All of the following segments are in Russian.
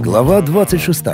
Глава 26.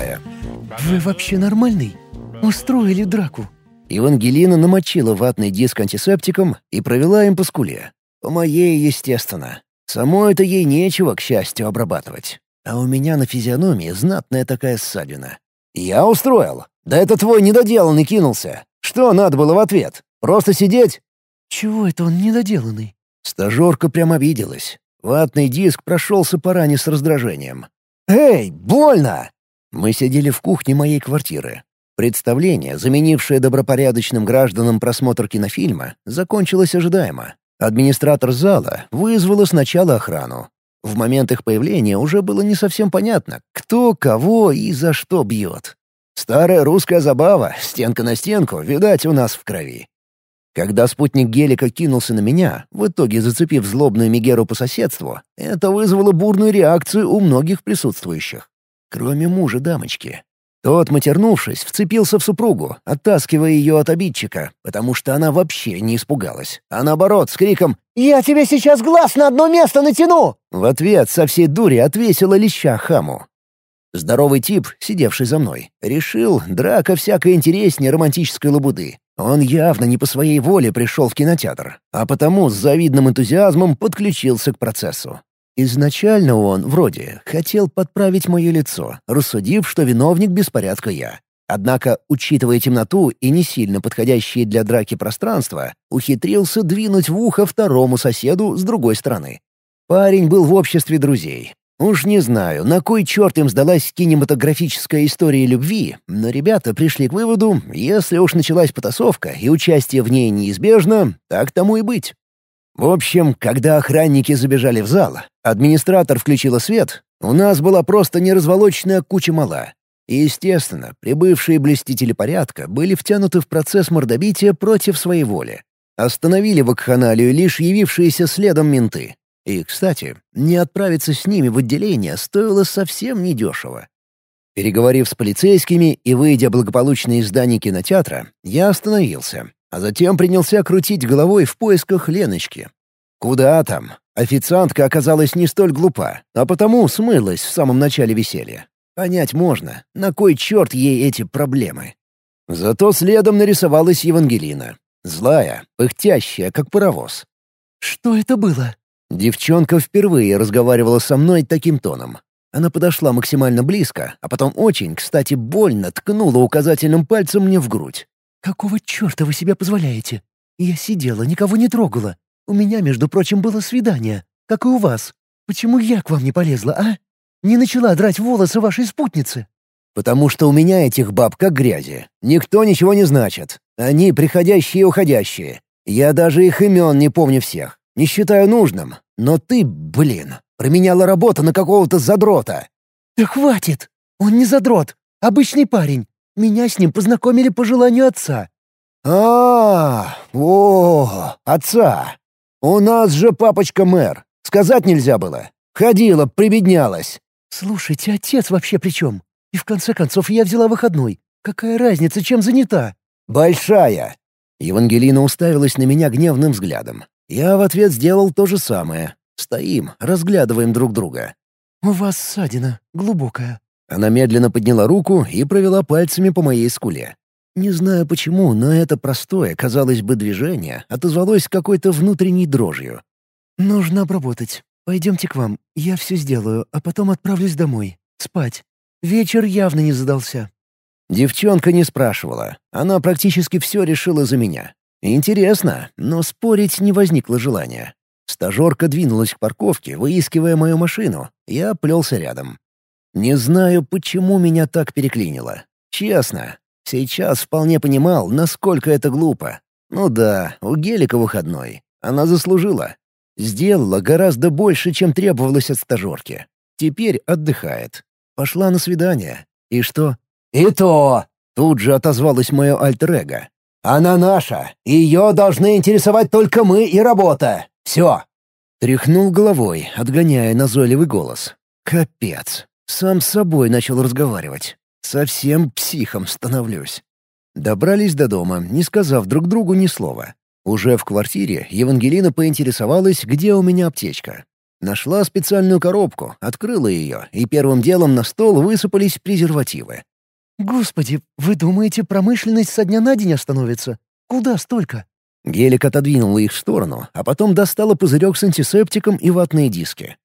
«Вы вообще нормальный? Устроили драку?» Евангелина намочила ватный диск антисептиком и провела им по скуле. По моей, естественно. Самой это ей нечего, к счастью, обрабатывать. А у меня на физиономии знатная такая ссадина. «Я устроил. Да это твой недоделанный кинулся. Что надо было в ответ? Просто сидеть?» «Чего это он недоделанный?» Стажерка прямо обиделась. Ватный диск прошелся по ране с раздражением. «Эй, больно!» Мы сидели в кухне моей квартиры. Представление, заменившее добропорядочным гражданам просмотр кинофильма, закончилось ожидаемо. Администратор зала вызвала сначала охрану. В момент их появления уже было не совсем понятно, кто, кого и за что бьет. Старая русская забава, стенка на стенку, видать, у нас в крови. Когда спутник Гелика кинулся на меня, в итоге зацепив злобную Мегеру по соседству, это вызвало бурную реакцию у многих присутствующих. Кроме мужа дамочки. Тот, матернувшись, вцепился в супругу, оттаскивая ее от обидчика, потому что она вообще не испугалась, а наоборот, с криком «Я тебе сейчас глаз на одно место натяну!» В ответ со всей дури отвесила леща хаму. Здоровый тип, сидевший за мной, решил, драка всякой интереснее романтической лабуды, он явно не по своей воле пришел в кинотеатр, а потому с завидным энтузиазмом подключился к процессу. Изначально он, вроде, хотел подправить мое лицо, рассудив, что виновник беспорядка я. Однако, учитывая темноту и не сильно подходящие для драки пространства, ухитрился двинуть в ухо второму соседу с другой стороны. Парень был в обществе друзей, Уж не знаю, на кой черт им сдалась кинематографическая история любви, но ребята пришли к выводу, если уж началась потасовка и участие в ней неизбежно, так тому и быть. В общем, когда охранники забежали в зал, администратор включила свет, у нас была просто неразволоченная куча мала. И, естественно, прибывшие блестители порядка были втянуты в процесс мордобития против своей воли. Остановили вакханалию лишь явившиеся следом менты, и, кстати, не отправиться с ними в отделение стоило совсем недешево. Переговорив с полицейскими и выйдя благополучно из здания кинотеатра, я остановился, а затем принялся крутить головой в поисках Леночки. Куда там? Официантка оказалась не столь глупа, а потому смылась в самом начале веселья. Понять можно, на кой черт ей эти проблемы. Зато следом нарисовалась Евангелина. Злая, пыхтящая, как паровоз. «Что это было?» Девчонка впервые разговаривала со мной таким тоном. Она подошла максимально близко, а потом очень, кстати, больно ткнула указательным пальцем мне в грудь. «Какого черта вы себе позволяете? Я сидела, никого не трогала. У меня, между прочим, было свидание, как и у вас. Почему я к вам не полезла, а? Не начала драть волосы вашей спутницы?» «Потому что у меня этих баб как грязи. Никто ничего не значит. Они приходящие и уходящие. Я даже их имен не помню всех. Не считаю нужным. Но ты, блин, променяла работу на какого-то задрота». «Да хватит! Он не задрот. Обычный парень. Меня с ним познакомили по желанию отца». А, о, отца. У нас же папочка мэр. Сказать нельзя было. Ходила, прибеднялась. Слушайте, отец вообще при чем? И в конце концов я взяла выходной. Какая разница, чем занята? Большая. Евангелина уставилась на меня гневным взглядом. Я в ответ сделал то же самое. Стоим, разглядываем друг друга. «У вас ссадина, глубокая». Она медленно подняла руку и провела пальцами по моей скуле. Не знаю почему, но это простое, казалось бы, движение отозвалось какой-то внутренней дрожью. «Нужно обработать. Пойдемте к вам, я все сделаю, а потом отправлюсь домой. Спать. Вечер явно не задался». Девчонка не спрашивала. Она практически все решила за меня. Интересно, но спорить не возникло желания. Стажерка двинулась к парковке, выискивая мою машину. Я плелся рядом. Не знаю, почему меня так переклинило. Честно, сейчас вполне понимал, насколько это глупо. Ну да, у Гелика выходной. Она заслужила. Сделала гораздо больше, чем требовалось от стажерки. Теперь отдыхает. Пошла на свидание. И что? «И то!» — тут же отозвалось мое альтер-эго. Она наша, ее должны интересовать только мы и работа. Все!» Тряхнул головой, отгоняя назойливый голос. «Капец. Сам с собой начал разговаривать. Совсем психом становлюсь. Добрались до дома, не сказав друг другу ни слова. Уже в квартире Евангелина поинтересовалась, где у меня аптечка. Нашла специальную коробку, открыла ее, и первым делом на стол высыпались презервативы. «Господи, вы думаете, промышленность со дня на день остановится? Куда столько?» Гелик отодвинула их в сторону, а потом достала пузырек с антисептиком и ватные диски.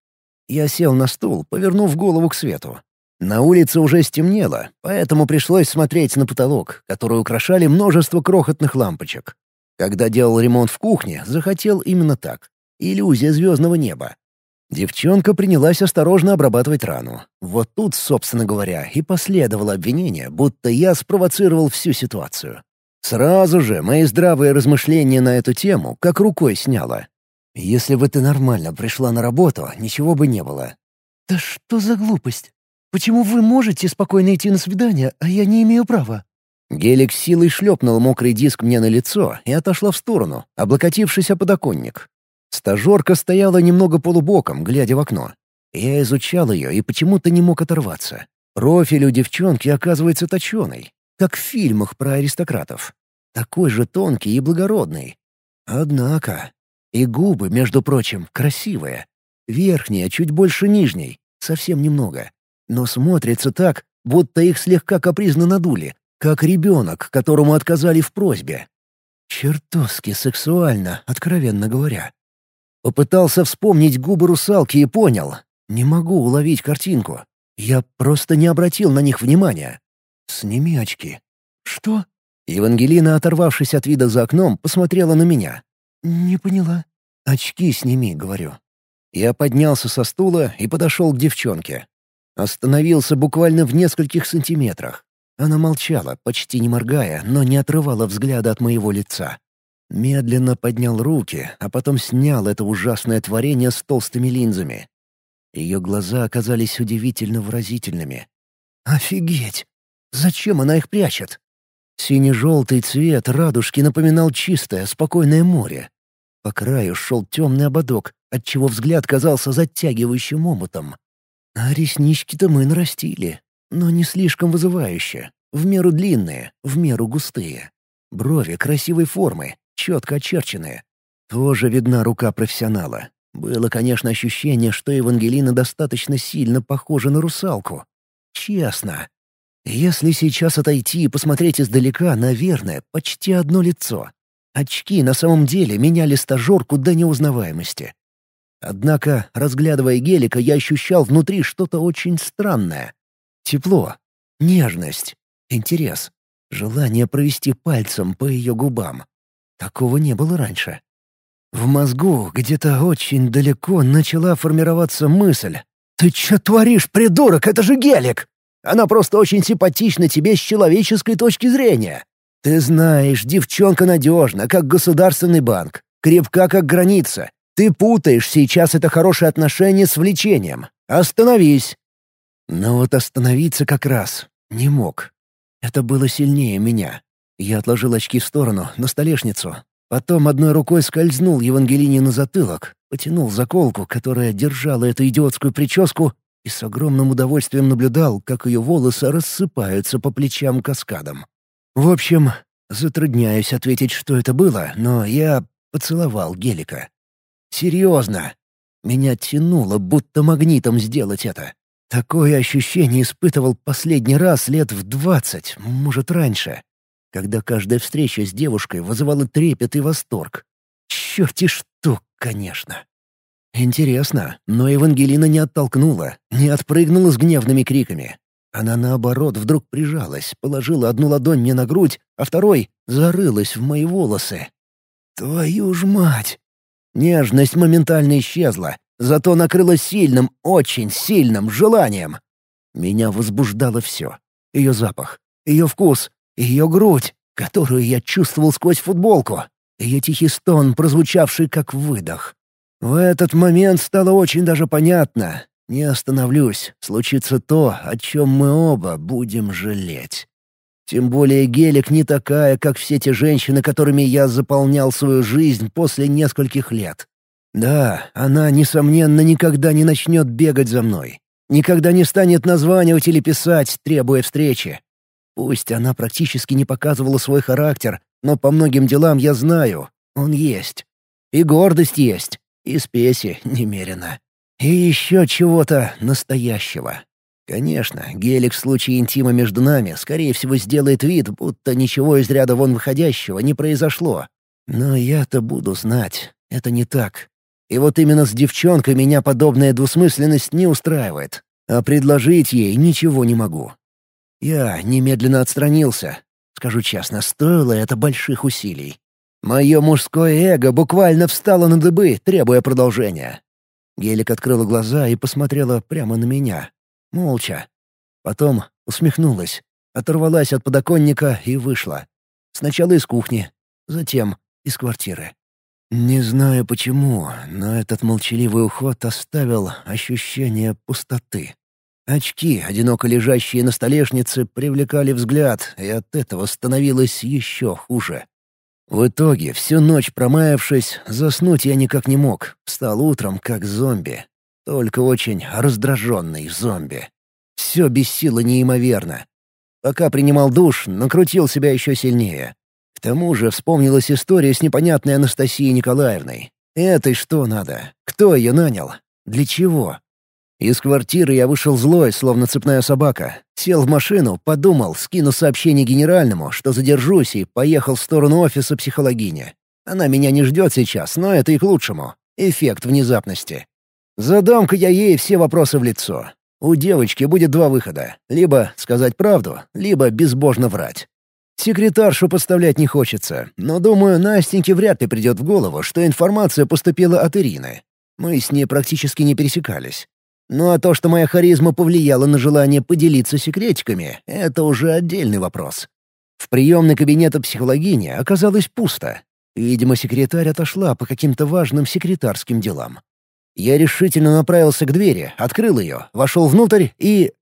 Я сел на стул, повернув голову к свету. На улице уже стемнело, поэтому пришлось смотреть на потолок, который украшали множество крохотных лампочек. Когда делал ремонт в кухне, захотел именно так. Иллюзия звездного неба. Девчонка принялась осторожно обрабатывать рану. Вот тут, собственно говоря, и последовало обвинение, будто я спровоцировал всю ситуацию. Сразу же мои здравые размышления на эту тему как рукой сняло. Если бы ты нормально пришла на работу, ничего бы не было. «Да что за глупость? Почему вы можете спокойно идти на свидание, а я не имею права?» Гелик силой шлепнул мокрый диск мне на лицо и отошла в сторону, облокотившись о подоконник. Стажерка стояла немного полубоком, глядя в окно. Я изучал ее и почему-то не мог оторваться. Профиль у девчонки оказывается точеный как в фильмах про аристократов. Такой же тонкий и благородный. Однако... И губы, между прочим, красивые. Верхняя чуть больше нижней, совсем немного. Но смотрится так, будто их слегка капризно надули, как ребенок, которому отказали в просьбе. Чертовски сексуально, откровенно говоря. Попытался вспомнить губы русалки и понял. Не могу уловить картинку. Я просто не обратил на них внимания. «Сними очки». «Что?» Евангелина, оторвавшись от вида за окном, посмотрела на меня. «Не поняла». «Очки сними», — говорю. Я поднялся со стула и подошел к девчонке. Остановился буквально в нескольких сантиметрах. Она молчала, почти не моргая, но не отрывала взгляда от моего лица. Медленно поднял руки, а потом снял это ужасное творение с толстыми линзами. Ее глаза оказались удивительно выразительными. «Офигеть! Зачем она их прячет? Сине-желтый цвет радужки напоминал чистое, спокойное море. По краю шел темный ободок, отчего взгляд казался затягивающим омутом. А реснички-то мы нарастили, но не слишком вызывающе, в меру длинные, в меру густые. Брови красивой формы, четко очерченные. Тоже видна рука профессионала. Было, конечно, ощущение, что Евангелина достаточно сильно похожа на русалку. Честно, если сейчас отойти и посмотреть издалека, наверное, почти одно лицо. Очки на самом деле меняли стажерку до неузнаваемости. Однако, разглядывая гелика, я ощущал внутри что-то очень странное. Тепло, нежность, интерес, желание провести пальцем по ее губам. Такого не было раньше. В мозгу где-то очень далеко начала формироваться мысль. «Ты что творишь, придурок? Это же гелик!» Она просто очень симпатична тебе с человеческой точки зрения. Ты знаешь, девчонка надежна, как государственный банк, крепка, как граница. Ты путаешь сейчас это хорошее отношение с влечением. Остановись!» Но вот остановиться как раз не мог. Это было сильнее меня. Я отложил очки в сторону, на столешницу. Потом одной рукой скользнул Евангелине на затылок, потянул заколку, которая держала эту идиотскую прическу, и с огромным удовольствием наблюдал, как ее волосы рассыпаются по плечам каскадом. В общем, затрудняюсь ответить, что это было, но я поцеловал Гелика. Серьезно. Меня тянуло, будто магнитом сделать это. Такое ощущение испытывал последний раз лет в двадцать, может, раньше, когда каждая встреча с девушкой вызывала трепет и восторг. Черти что, конечно. Интересно, но Евангелина не оттолкнула, не отпрыгнула с гневными криками. Она, наоборот, вдруг прижалась, положила одну ладонь мне на грудь, а второй зарылась в мои волосы. «Твою ж мать!» Нежность моментально исчезла, зато накрыла сильным, очень сильным желанием. Меня возбуждало все. Ее запах, ее вкус, ее грудь, которую я чувствовал сквозь футболку, ее тихий стон, прозвучавший как выдох. В этот момент стало очень даже понятно. Не остановлюсь, случится то, о чем мы оба будем жалеть. Тем более Гелик не такая, как все те женщины, которыми я заполнял свою жизнь после нескольких лет. Да, она, несомненно, никогда не начнет бегать за мной. Никогда не станет названивать или писать, требуя встречи. Пусть она практически не показывала свой характер, но по многим делам я знаю, он есть. И гордость есть, и спеси немерено. И еще чего-то настоящего. Конечно, Гелик в случае интима между нами, скорее всего, сделает вид, будто ничего из ряда вон выходящего не произошло. Но я-то буду знать, это не так. И вот именно с девчонкой меня подобная двусмысленность не устраивает. А предложить ей ничего не могу. Я немедленно отстранился. Скажу честно, стоило это больших усилий. Мое мужское эго буквально встало на дыбы, требуя продолжения. Гелик открыла глаза и посмотрела прямо на меня. Молча. Потом усмехнулась, оторвалась от подоконника и вышла. Сначала из кухни, затем из квартиры. Не знаю почему, но этот молчаливый уход оставил ощущение пустоты. Очки, одиноко лежащие на столешнице, привлекали взгляд, и от этого становилось еще хуже. В итоге, всю ночь промаявшись, заснуть я никак не мог. Встал утром как зомби. Только очень раздраженный зомби. Все бесило неимоверно. Пока принимал душ, накрутил себя еще сильнее. К тому же вспомнилась история с непонятной Анастасией Николаевной. Этой что надо? Кто ее нанял? Для чего? Из квартиры я вышел злой, словно цепная собака. Сел в машину, подумал, скину сообщение генеральному, что задержусь, и поехал в сторону офиса психологини. Она меня не ждет сейчас, но это и к лучшему. Эффект внезапности. Задам-ка я ей все вопросы в лицо. У девочки будет два выхода. Либо сказать правду, либо безбожно врать. Секретаршу подставлять не хочется, но, думаю, Настеньке вряд ли придет в голову, что информация поступила от Ирины. Мы с ней практически не пересекались. Ну а то, что моя харизма повлияла на желание поделиться секретиками, это уже отдельный вопрос. В приемной кабинета психологини оказалось пусто. Видимо, секретарь отошла по каким-то важным секретарским делам. Я решительно направился к двери, открыл ее, вошел внутрь и...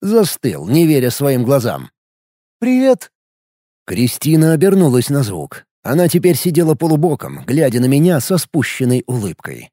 застыл, не веря своим глазам. «Привет!» Кристина обернулась на звук. Она теперь сидела полубоком, глядя на меня со спущенной улыбкой.